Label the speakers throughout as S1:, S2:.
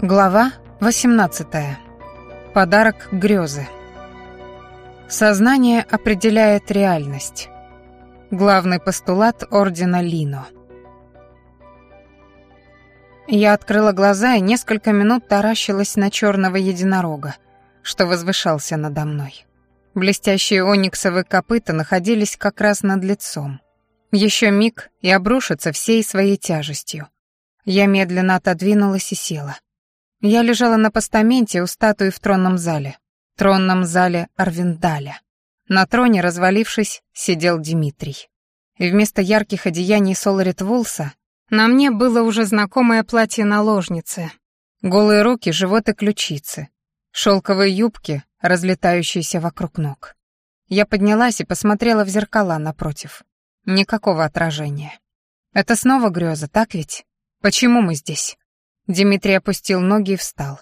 S1: Глава 18. Подарок грезы. Сознание определяет реальность. Главный постулат ордена Лино. Я открыла глаза и несколько минут таращилась на черного единорога, что возвышался надо мной. Блестящие ониксовые копыта находились как раз над лицом. Еще миг и обрушатся всей своей тяжестью. Я медленно отодвинулась и села — я лежала на постаменте у статуи в тронном зале. Тронном зале Арвиндаля. На троне, развалившись, сидел Дмитрий. И вместо ярких одеяний Соларит Вулса на мне было уже знакомое платье наложницы. Голые руки, живот и ключицы. Шелковые юбки, разлетающиеся вокруг ног. Я поднялась и посмотрела в зеркала напротив. Никакого отражения. Это снова греза, так ведь? Почему мы здесь? Дмитрий опустил ноги и встал.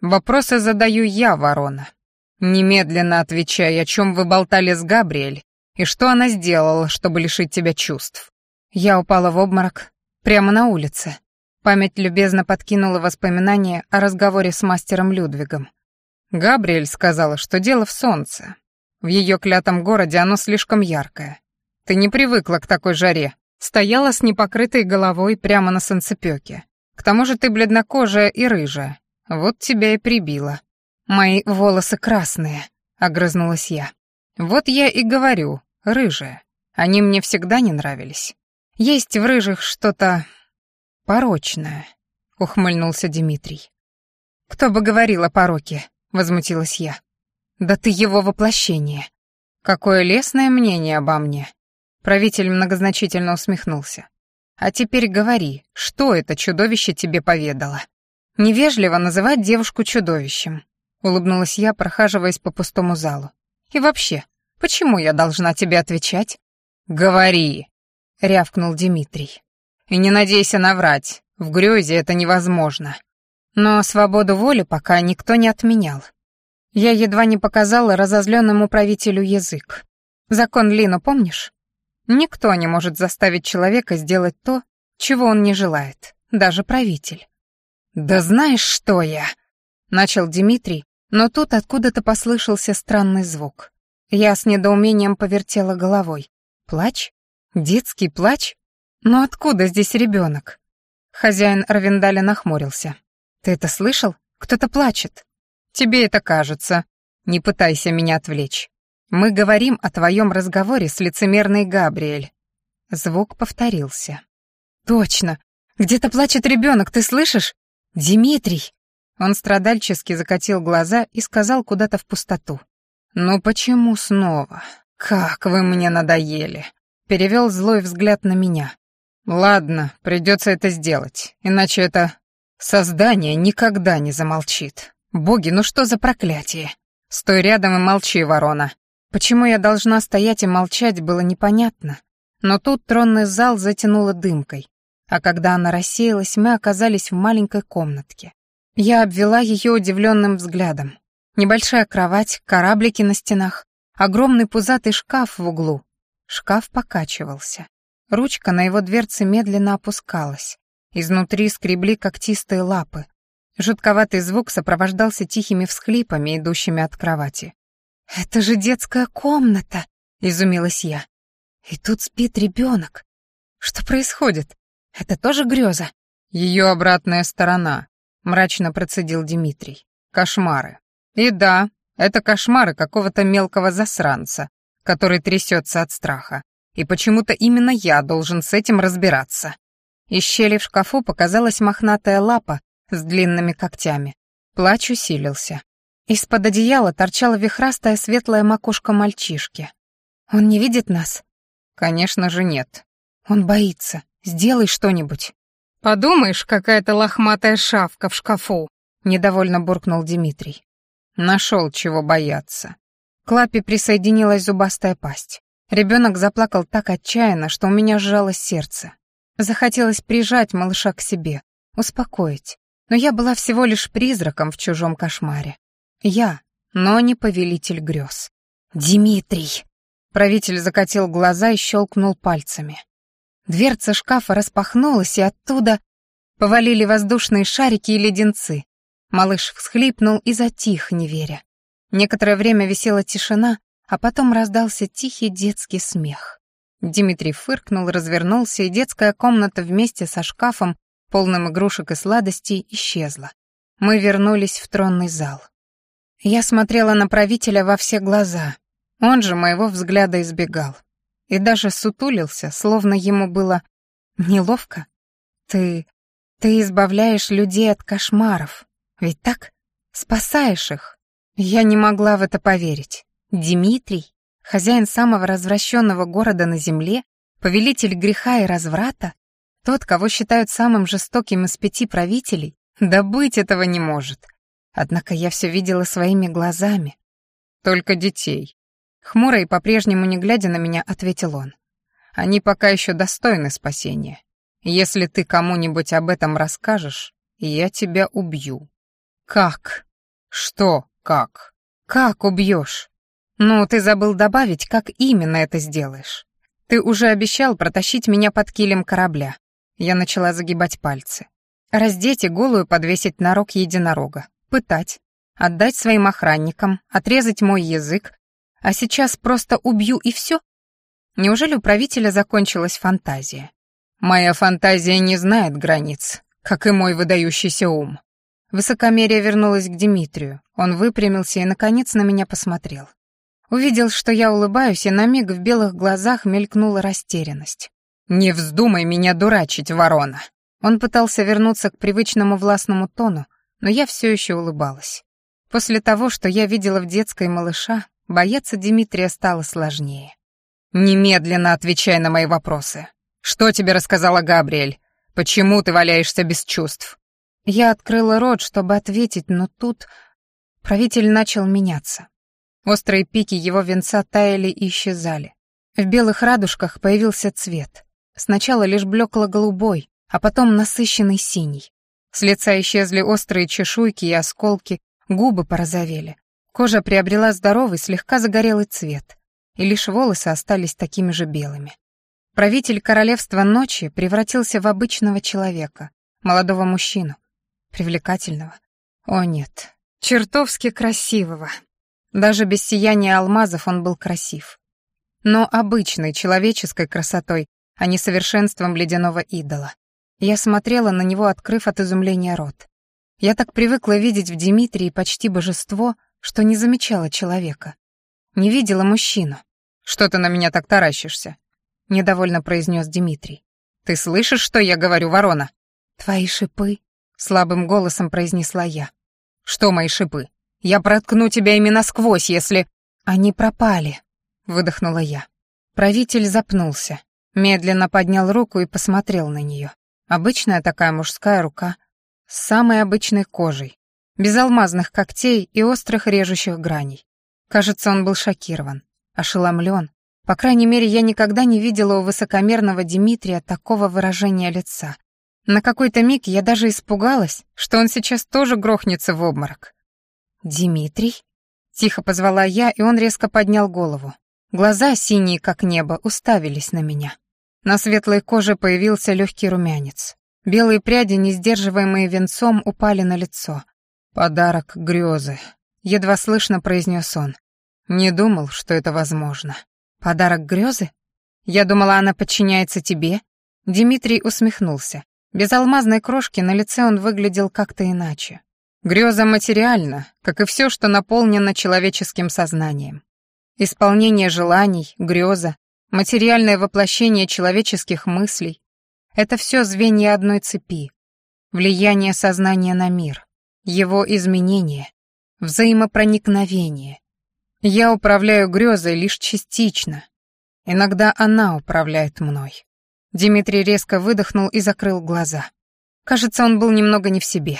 S1: «Вопросы задаю я, ворона. Немедленно отвечай, о чем вы болтали с Габриэль, и что она сделала, чтобы лишить тебя чувств». Я упала в обморок, прямо на улице. Память любезно подкинула воспоминания о разговоре с мастером Людвигом. Габриэль сказала, что дело в солнце. В ее клятом городе оно слишком яркое. Ты не привыкла к такой жаре. Стояла с непокрытой головой прямо на санцепёке. К тому же ты бледнокожая и рыжая. Вот тебя и прибило. Мои волосы красные, огрызнулась я. Вот я и говорю, рыжая. Они мне всегда не нравились. Есть в рыжих что-то порочное, ухмыльнулся Дмитрий. Кто бы говорил о пороке, возмутилась я. Да ты его воплощение. Какое лестное мнение обо мне. Правитель многозначительно усмехнулся. А теперь говори, что это чудовище тебе поведало?» «Невежливо называть девушку чудовищем», — улыбнулась я, прохаживаясь по пустому залу. «И вообще, почему я должна тебе отвечать?» «Говори», — рявкнул Дмитрий. «И не надейся наврать, в грёзе это невозможно». Но свободу воли пока никто не отменял. Я едва не показала разозленному правителю язык. Закон Лино помнишь? Никто не может заставить человека сделать то, чего он не желает, даже правитель. «Да знаешь, что я!» — начал Дмитрий, но тут откуда-то послышался странный звук. Я с недоумением повертела головой. «Плач? Детский плач? Но откуда здесь ребенок?» Хозяин Равендаля нахмурился. «Ты это слышал? Кто-то плачет». «Тебе это кажется. Не пытайся меня отвлечь. «Мы говорим о твоем разговоре с лицемерной Габриэль». Звук повторился. «Точно! Где-то плачет ребенок, ты слышишь? Димитрий. Он страдальчески закатил глаза и сказал куда-то в пустоту. «Ну почему снова? Как вы мне надоели!» Перевел злой взгляд на меня. «Ладно, придется это сделать, иначе это... Создание никогда не замолчит. Боги, ну что за проклятие? Стой рядом и молчи, ворона. Почему я должна стоять и молчать, было непонятно. Но тут тронный зал затянуло дымкой, а когда она рассеялась, мы оказались в маленькой комнатке. Я обвела ее удивленным взглядом. Небольшая кровать, кораблики на стенах, огромный пузатый шкаф в углу. Шкаф покачивался. Ручка на его дверце медленно опускалась. Изнутри скребли когтистые лапы. Жутковатый звук сопровождался тихими всхлипами, идущими от кровати. «Это же детская комната!» — изумилась я. «И тут спит ребенок. Что происходит? Это тоже греза?» «Ее обратная сторона», — мрачно процедил Дмитрий. «Кошмары. И да, это кошмары какого-то мелкого засранца, который трясется от страха. И почему-то именно я должен с этим разбираться». Из щели в шкафу показалась мохнатая лапа с длинными когтями. Плач усилился. Из-под одеяла торчала вихрастая светлая макушка мальчишки. «Он не видит нас?» «Конечно же нет». «Он боится. Сделай что-нибудь». «Подумаешь, какая-то лохматая шавка в шкафу», — недовольно буркнул Дмитрий. Нашел чего бояться». К лапе присоединилась зубастая пасть. Ребенок заплакал так отчаянно, что у меня сжалось сердце. Захотелось прижать малыша к себе, успокоить. Но я была всего лишь призраком в чужом кошмаре. Я, но не повелитель грез. «Димитрий!» Правитель закатил глаза и щелкнул пальцами. Дверца шкафа распахнулась, и оттуда повалили воздушные шарики и леденцы. Малыш всхлипнул и затих, не веря. Некоторое время висела тишина, а потом раздался тихий детский смех. Дмитрий фыркнул, развернулся, и детская комната вместе со шкафом, полным игрушек и сладостей, исчезла. Мы вернулись в тронный зал. Я смотрела на правителя во все глаза. Он же моего взгляда избегал. И даже сутулился, словно ему было неловко. «Ты... ты избавляешь людей от кошмаров. Ведь так? Спасаешь их». Я не могла в это поверить. Дмитрий, хозяин самого развращенного города на земле, повелитель греха и разврата, тот, кого считают самым жестоким из пяти правителей, добыть этого не может. Однако я все видела своими глазами. «Только детей». Хмуро и по-прежнему не глядя на меня, ответил он. «Они пока еще достойны спасения. Если ты кому-нибудь об этом расскажешь, я тебя убью». «Как?» «Что как?» «Как убьешь?» «Ну, ты забыл добавить, как именно это сделаешь. Ты уже обещал протащить меня под килем корабля». Я начала загибать пальцы. «Раздеть и голую подвесить на рог единорога пытать, отдать своим охранникам, отрезать мой язык, а сейчас просто убью и все? Неужели у правителя закончилась фантазия? Моя фантазия не знает границ, как и мой выдающийся ум. Высокомерие вернулось к Дмитрию. Он выпрямился и, наконец, на меня посмотрел. Увидел, что я улыбаюсь, и на миг в белых глазах мелькнула растерянность. «Не вздумай меня дурачить, ворона!» Он пытался вернуться к привычному властному тону, но я все еще улыбалась. После того, что я видела в детской малыша, бояться Дмитрия стало сложнее. «Немедленно отвечай на мои вопросы. Что тебе рассказала Габриэль? Почему ты валяешься без чувств?» Я открыла рот, чтобы ответить, но тут правитель начал меняться. Острые пики его венца таяли и исчезали. В белых радужках появился цвет. Сначала лишь блекло-голубой, а потом насыщенный синий. С лица исчезли острые чешуйки и осколки, губы порозовели. Кожа приобрела здоровый, слегка загорелый цвет, и лишь волосы остались такими же белыми. Правитель королевства ночи превратился в обычного человека, молодого мужчину, привлекательного. О нет, чертовски красивого. Даже без сияния алмазов он был красив. Но обычной человеческой красотой, а не совершенством ледяного идола. Я смотрела на него, открыв от изумления рот. Я так привыкла видеть в Дмитрии почти божество, что не замечала человека. Не видела мужчину. «Что ты на меня так таращишься?» — недовольно произнес Дмитрий. «Ты слышишь, что я говорю, ворона?» «Твои шипы», — слабым голосом произнесла я. «Что мои шипы? Я проткну тебя именно сквозь, если...» «Они пропали», — выдохнула я. Правитель запнулся, медленно поднял руку и посмотрел на нее. Обычная такая мужская рука, с самой обычной кожей, без алмазных когтей и острых режущих граней. Кажется, он был шокирован, ошеломлен. По крайней мере, я никогда не видела у высокомерного Дмитрия такого выражения лица. На какой-то миг я даже испугалась, что он сейчас тоже грохнется в обморок. «Димитрий?» — тихо позвала я, и он резко поднял голову. Глаза, синие как небо, уставились на меня. На светлой коже появился легкий румянец. Белые пряди, не сдерживаемые венцом, упали на лицо. «Подарок грезы», — едва слышно произнес он. «Не думал, что это возможно». «Подарок грезы? Я думала, она подчиняется тебе». Дмитрий усмехнулся. Без алмазной крошки на лице он выглядел как-то иначе. Греза материальна, как и все, что наполнено человеческим сознанием. Исполнение желаний, греза, материальное воплощение человеческих мыслей — это все звенья одной цепи, влияние сознания на мир, его изменение, взаимопроникновение. Я управляю грезой лишь частично. Иногда она управляет мной. Дмитрий резко выдохнул и закрыл глаза. Кажется, он был немного не в себе.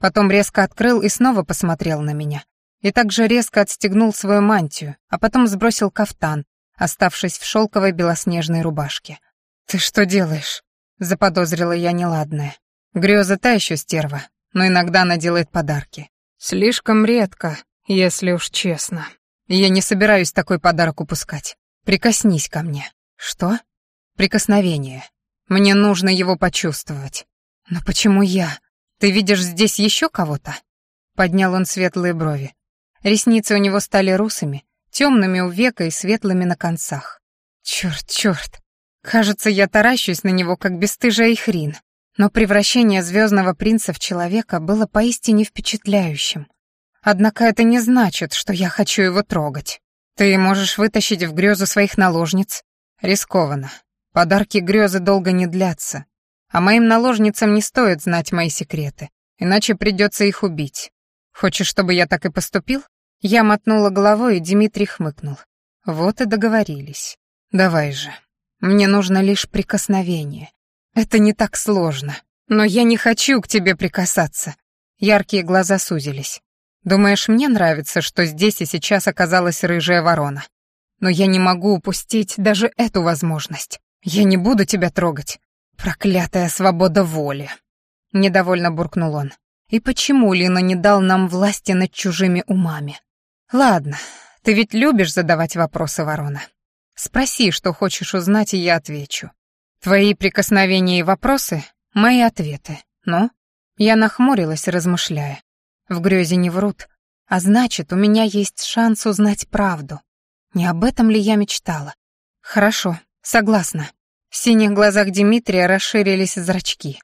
S1: Потом резко открыл и снова посмотрел на меня. И также резко отстегнул свою мантию, а потом сбросил кафтан, оставшись в шелковой белоснежной рубашке. «Ты что делаешь?» — заподозрила я неладное. Грёза та еще стерва, но иногда она делает подарки. «Слишком редко, если уж честно. Я не собираюсь такой подарок упускать. Прикоснись ко мне». «Что?» «Прикосновение. Мне нужно его почувствовать». «Но почему я? Ты видишь здесь еще кого-то?» Поднял он светлые брови. Ресницы у него стали русыми, темными у века и светлыми на концах. Черт, черт! Кажется, я таращусь на него, как бесстыжая хрин. Но превращение звездного принца в человека было поистине впечатляющим. Однако это не значит, что я хочу его трогать. Ты можешь вытащить в грезу своих наложниц. Рискованно. Подарки грезы долго не длятся. А моим наложницам не стоит знать мои секреты, иначе придется их убить. Хочешь, чтобы я так и поступил? Я мотнула головой, и Дмитрий хмыкнул. Вот и договорились. Давай же. Мне нужно лишь прикосновение. Это не так сложно. Но я не хочу к тебе прикасаться. Яркие глаза сузились. Думаешь, мне нравится, что здесь и сейчас оказалась рыжая ворона? Но я не могу упустить даже эту возможность. Я не буду тебя трогать. Проклятая свобода воли. Недовольно буркнул он. И почему Лина не дал нам власти над чужими умами? «Ладно, ты ведь любишь задавать вопросы, ворона. Спроси, что хочешь узнать, и я отвечу. Твои прикосновения и вопросы — мои ответы. Но...» Я нахмурилась, размышляя. В грёзе не врут, а значит, у меня есть шанс узнать правду. Не об этом ли я мечтала? Хорошо, согласна. В синих глазах Дмитрия расширились зрачки.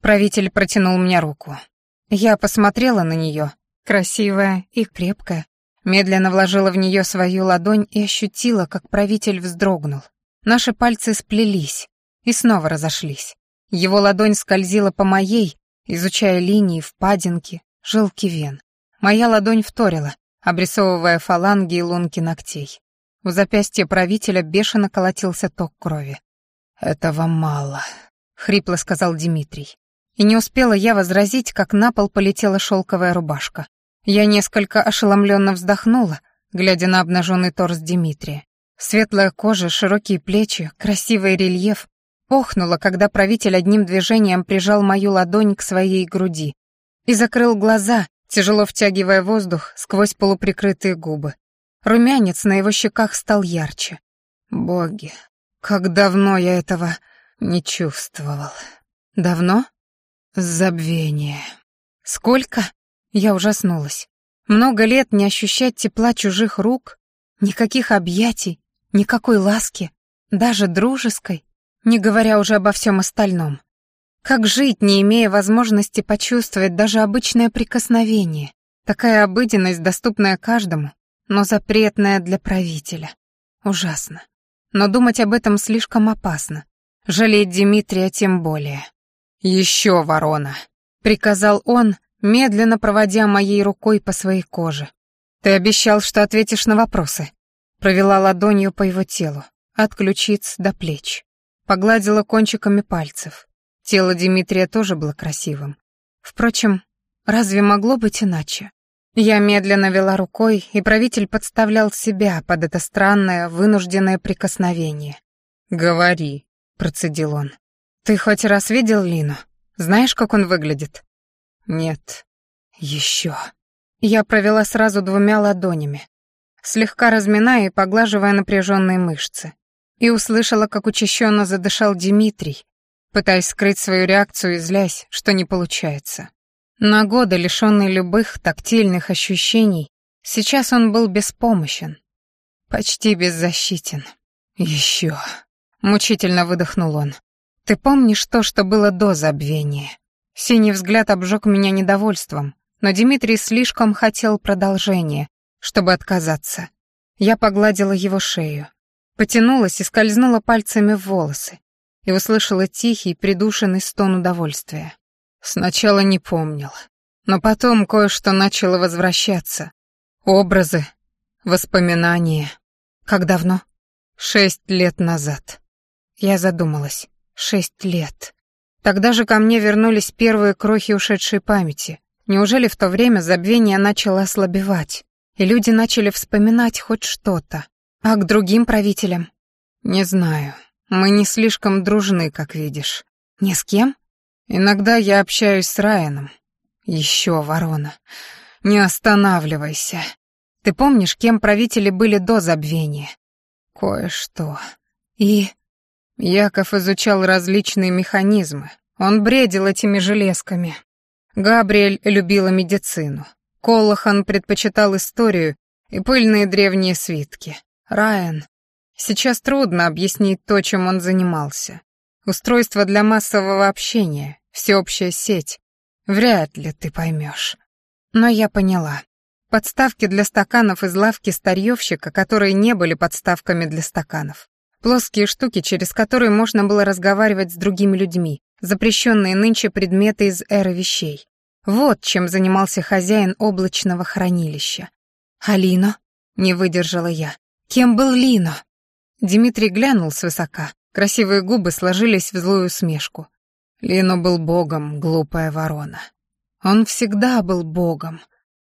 S1: Правитель протянул мне руку. Я посмотрела на нее, красивая и крепкая, Медленно вложила в нее свою ладонь и ощутила, как правитель вздрогнул. Наши пальцы сплелись и снова разошлись. Его ладонь скользила по моей, изучая линии, впадинки, жилки вен. Моя ладонь вторила, обрисовывая фаланги и лунки ногтей. У запястья правителя бешено колотился ток крови. «Этого мало», — хрипло сказал Дмитрий. И не успела я возразить, как на пол полетела шелковая рубашка. Я несколько ошеломленно вздохнула, глядя на обнаженный торс Дмитрия. Светлая кожа, широкие плечи, красивый рельеф. Охнула, когда правитель одним движением прижал мою ладонь к своей груди и закрыл глаза, тяжело втягивая воздух сквозь полуприкрытые губы. Румянец на его щеках стал ярче. Боги, как давно я этого не чувствовал. Давно? Забвение. Сколько? Я ужаснулась. Много лет не ощущать тепла чужих рук, никаких объятий, никакой ласки, даже дружеской, не говоря уже обо всем остальном. Как жить, не имея возможности почувствовать даже обычное прикосновение? Такая обыденность, доступная каждому, но запретная для правителя. Ужасно. Но думать об этом слишком опасно. Жалеть Дмитрия тем более. «Еще, ворона!» — приказал он, медленно проводя моей рукой по своей коже. «Ты обещал, что ответишь на вопросы». Провела ладонью по его телу, от ключиц до плеч. Погладила кончиками пальцев. Тело Дмитрия тоже было красивым. Впрочем, разве могло быть иначе? Я медленно вела рукой, и правитель подставлял себя под это странное, вынужденное прикосновение. «Говори», — процедил он. «Ты хоть раз видел Лину? Знаешь, как он выглядит?» Нет. Еще. Я провела сразу двумя ладонями, слегка разминая и поглаживая напряженные мышцы. И услышала, как учащенно задышал Дмитрий, пытаясь скрыть свою реакцию и злясь, что не получается. На годы, лишенный любых тактильных ощущений, сейчас он был беспомощен, почти беззащитен. «Еще», — мучительно выдохнул он, — «ты помнишь то, что было до забвения?» Синий взгляд обжег меня недовольством, но Дмитрий слишком хотел продолжения, чтобы отказаться. Я погладила его шею, потянулась и скользнула пальцами в волосы и услышала тихий, придушенный стон удовольствия. Сначала не помнил, но потом кое-что начало возвращаться. Образы, воспоминания. Как давно? Шесть лет назад. Я задумалась. Шесть лет. Тогда же ко мне вернулись первые крохи ушедшей памяти. Неужели в то время забвение начало ослабевать, и люди начали вспоминать хоть что-то? А к другим правителям? Не знаю. Мы не слишком дружны, как видишь. Ни с кем? Иногда я общаюсь с Райаном. Еще, ворона. Не останавливайся. Ты помнишь, кем правители были до забвения? Кое-что. И Яков изучал различные механизмы. Он бредил этими железками. Габриэль любила медицину. Колохан предпочитал историю и пыльные древние свитки. Райан. Сейчас трудно объяснить то, чем он занимался. Устройство для массового общения, всеобщая сеть. Вряд ли ты поймешь. Но я поняла. Подставки для стаканов из лавки старьевщика, которые не были подставками для стаканов. Плоские штуки, через которые можно было разговаривать с другими людьми, запрещенные нынче предметы из эры вещей. Вот чем занимался хозяин облачного хранилища. «А Лино?» — не выдержала я. «Кем был Лино?» Дмитрий глянул свысока. Красивые губы сложились в злую усмешку. Лино был богом, глупая ворона. Он всегда был богом.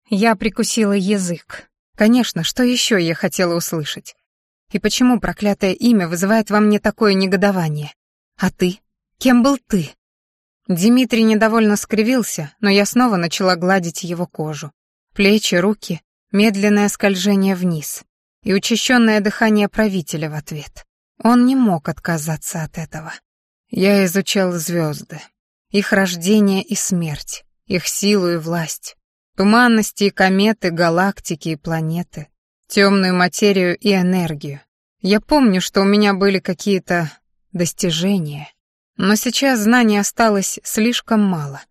S1: Я прикусила язык. Конечно, что еще я хотела услышать? И почему проклятое имя вызывает во мне такое негодование? А ты? Кем был ты? Дмитрий недовольно скривился, но я снова начала гладить его кожу. Плечи, руки, медленное скольжение вниз и учащенное дыхание правителя в ответ. Он не мог отказаться от этого. Я изучал звезды, их рождение и смерть, их силу и власть, туманности и кометы, галактики и планеты, темную материю и энергию. Я помню, что у меня были какие-то достижения, но сейчас знаний осталось слишком мало.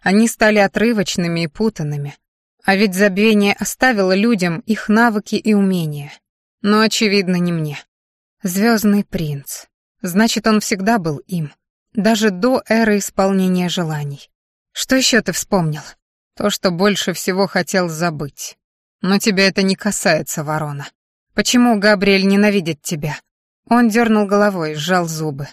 S1: Они стали отрывочными и путанными, а ведь забвение оставило людям их навыки и умения. Но, очевидно, не мне. Звездный принц. Значит, он всегда был им. Даже до эры исполнения желаний. Что еще ты вспомнил? То, что больше всего хотел забыть. Но тебя это не касается, ворона. Почему Габриэль ненавидит тебя? Он дернул головой, сжал зубы.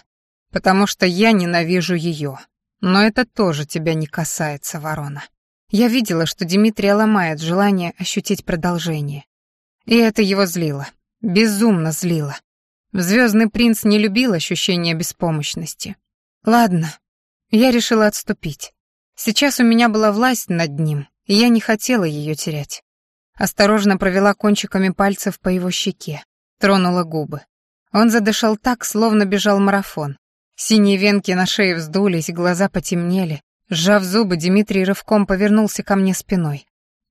S1: Потому что я ненавижу ее. Но это тоже тебя не касается, ворона. Я видела, что Дмитрий ломает желание ощутить продолжение. И это его злило. Безумно злило. Звездный принц не любил ощущения беспомощности. Ладно, я решила отступить. Сейчас у меня была власть над ним, и я не хотела ее терять осторожно провела кончиками пальцев по его щеке, тронула губы. Он задышал так, словно бежал марафон. Синие венки на шее вздулись, глаза потемнели. Сжав зубы, Дмитрий рывком повернулся ко мне спиной.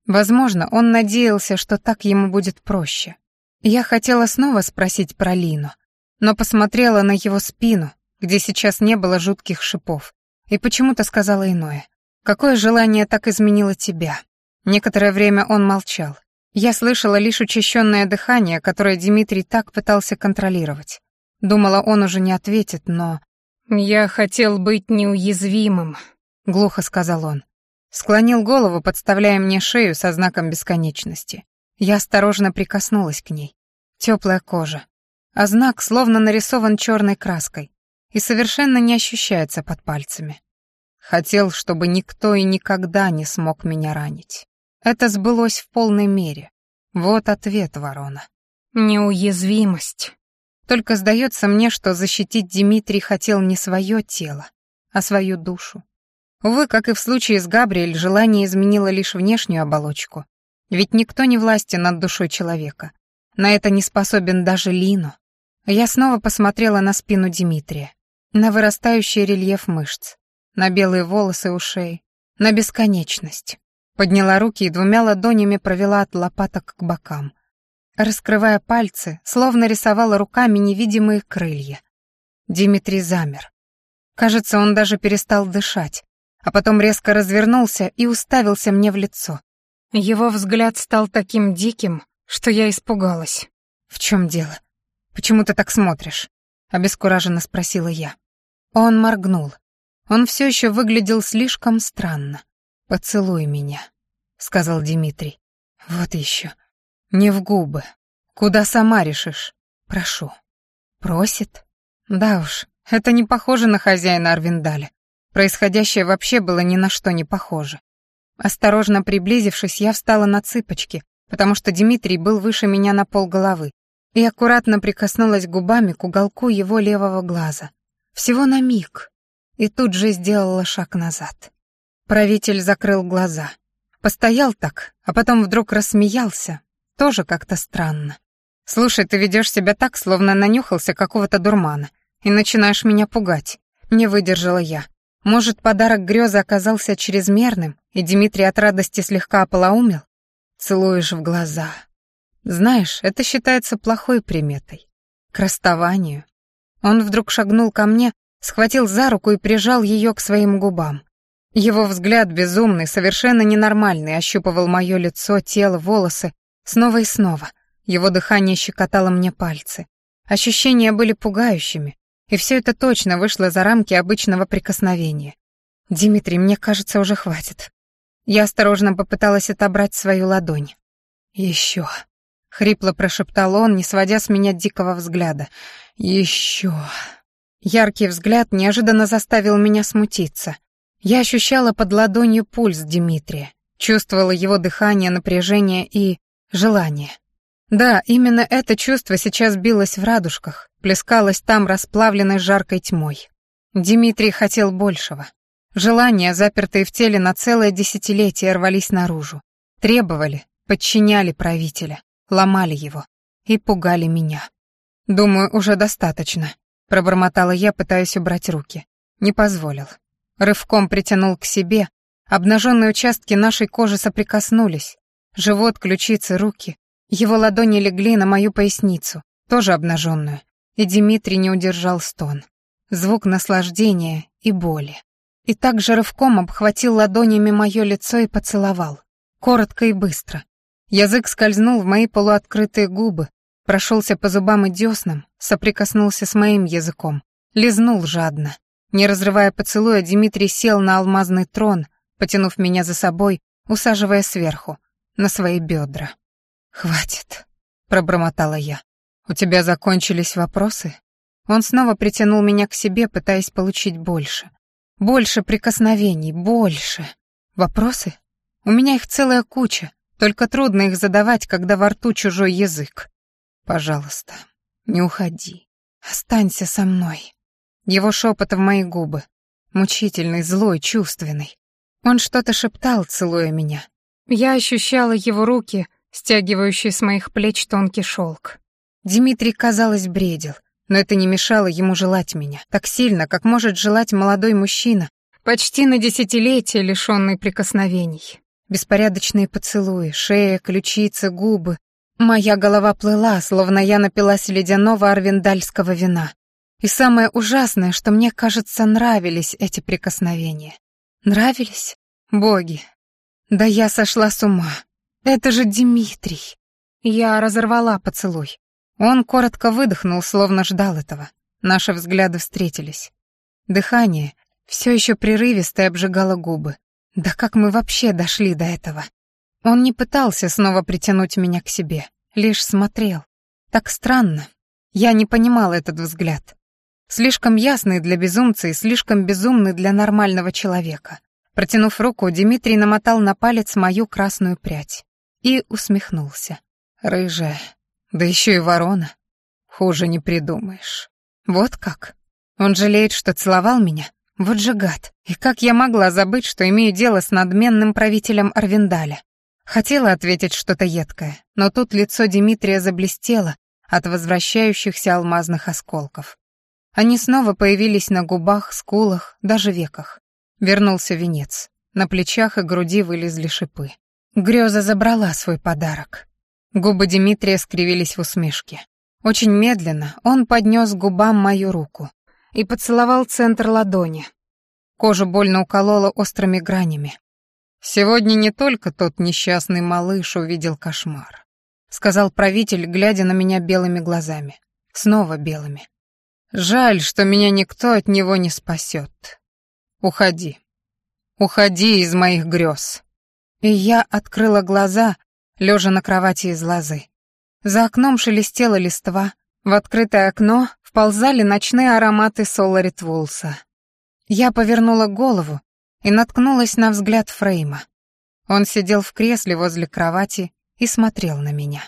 S1: Возможно, он надеялся, что так ему будет проще. Я хотела снова спросить про Лину, но посмотрела на его спину, где сейчас не было жутких шипов, и почему-то сказала иное. «Какое желание так изменило тебя?» Некоторое время он молчал. Я слышала лишь учащенное дыхание, которое Дмитрий так пытался контролировать. Думала, он уже не ответит, но... «Я хотел быть неуязвимым», — глухо сказал он. Склонил голову, подставляя мне шею со знаком бесконечности. Я осторожно прикоснулась к ней. Теплая кожа. А знак словно нарисован черной краской и совершенно не ощущается под пальцами. Хотел, чтобы никто и никогда не смог меня ранить. Это сбылось в полной мере. Вот ответ ворона. Неуязвимость. Только сдается мне, что защитить Дмитрий хотел не свое тело, а свою душу. Увы, как и в случае с Габриэль, желание изменило лишь внешнюю оболочку. Ведь никто не властен над душой человека. На это не способен даже Лино. Я снова посмотрела на спину Дмитрия, на вырастающий рельеф мышц, на белые волосы ушей, на бесконечность. Подняла руки и двумя ладонями провела от лопаток к бокам. Раскрывая пальцы, словно рисовала руками невидимые крылья. Димитрий замер. Кажется, он даже перестал дышать, а потом резко развернулся и уставился мне в лицо. Его взгляд стал таким диким, что я испугалась. «В чем дело? Почему ты так смотришь?» — обескураженно спросила я. Он моргнул. Он все еще выглядел слишком странно. «Поцелуй меня», — сказал Дмитрий. «Вот еще. Не в губы. Куда сама решишь? Прошу». «Просит?» «Да уж, это не похоже на хозяина Арвиндаля. Происходящее вообще было ни на что не похоже. Осторожно приблизившись, я встала на цыпочки, потому что Дмитрий был выше меня на полголовы, и аккуратно прикоснулась губами к уголку его левого глаза. Всего на миг. И тут же сделала шаг назад. Правитель закрыл глаза. Постоял так, а потом вдруг рассмеялся. Тоже как-то странно. «Слушай, ты ведешь себя так, словно нанюхался какого-то дурмана, и начинаешь меня пугать». Не выдержала я. Может, подарок грезы оказался чрезмерным, и Дмитрий от радости слегка ополоумел? Целуешь в глаза. Знаешь, это считается плохой приметой. К расставанию. Он вдруг шагнул ко мне, схватил за руку и прижал ее к своим губам. Его взгляд безумный, совершенно ненормальный, ощупывал мое лицо, тело, волосы, снова и снова. Его дыхание щекотало мне пальцы. Ощущения были пугающими, и все это точно вышло за рамки обычного прикосновения. «Димитрий, мне кажется, уже хватит». Я осторожно попыталась отобрать свою ладонь. «Еще», — хрипло прошептал он, не сводя с меня дикого взгляда. «Еще». Яркий взгляд неожиданно заставил меня смутиться. Я ощущала под ладонью пульс Дмитрия, чувствовала его дыхание, напряжение и желание. Да, именно это чувство сейчас билось в радужках, плескалось там расплавленной жаркой тьмой. Дмитрий хотел большего. Желания, запертые в теле на целое десятилетие, рвались наружу. Требовали, подчиняли правителя, ломали его и пугали меня. «Думаю, уже достаточно», — пробормотала я, пытаясь убрать руки. Не позволил. Рывком притянул к себе, обнаженные участки нашей кожи соприкоснулись, живот, ключицы, руки. Его ладони легли на мою поясницу, тоже обнаженную, и Дмитрий не удержал стон. Звук наслаждения и боли. И также рывком обхватил ладонями мое лицо и поцеловал. Коротко и быстро. Язык скользнул в мои полуоткрытые губы, прошелся по зубам и деснам, соприкоснулся с моим языком, лизнул жадно. Не разрывая поцелуя, Дмитрий сел на алмазный трон, потянув меня за собой, усаживая сверху, на свои бедра. «Хватит», — пробормотала я. «У тебя закончились вопросы?» Он снова притянул меня к себе, пытаясь получить больше. «Больше прикосновений, больше. Вопросы? У меня их целая куча, только трудно их задавать, когда во рту чужой язык. Пожалуйста, не уходи. Останься со мной». Его шепот в мои губы. Мучительный, злой, чувственный. Он что-то шептал, целуя меня. Я ощущала его руки, стягивающие с моих плеч тонкий шелк. Дмитрий, казалось, бредил, но это не мешало ему желать меня, так сильно, как может желать молодой мужчина, почти на десятилетие лишенный прикосновений. Беспорядочные поцелуи, шея, ключицы, губы. Моя голова плыла, словно я напилась ледяного арвендальского вина. И самое ужасное, что мне, кажется, нравились эти прикосновения. Нравились? Боги. Да я сошла с ума. Это же Дмитрий. Я разорвала поцелуй. Он коротко выдохнул, словно ждал этого. Наши взгляды встретились. Дыхание, все еще прерывистое, обжигало губы. Да как мы вообще дошли до этого? Он не пытался снова притянуть меня к себе, лишь смотрел. Так странно. Я не понимала этот взгляд. Слишком ясный для безумца и слишком безумный для нормального человека. Протянув руку, Дмитрий намотал на палец мою красную прядь и усмехнулся. «Рыжая, да еще и ворона. Хуже не придумаешь. Вот как. Он жалеет, что целовал меня? Вот же гад. И как я могла забыть, что имею дело с надменным правителем Арвиндаля? Хотела ответить что-то едкое, но тут лицо Дмитрия заблестело от возвращающихся алмазных осколков. Они снова появились на губах, скулах, даже веках. Вернулся венец. На плечах и груди вылезли шипы. Грёза забрала свой подарок. Губы Дмитрия скривились в усмешке. Очень медленно он поднес губам мою руку и поцеловал центр ладони. Кожа больно уколола острыми гранями. «Сегодня не только тот несчастный малыш увидел кошмар», — сказал правитель, глядя на меня белыми глазами. Снова белыми. Жаль, что меня никто от него не спасет. Уходи. Уходи из моих грез. И я открыла глаза, лежа на кровати из лозы. За окном шелестела листва, в открытое окно вползали ночные ароматы Соларит Вулса. Я повернула голову и наткнулась на взгляд Фрейма. Он сидел в кресле возле кровати и смотрел на меня.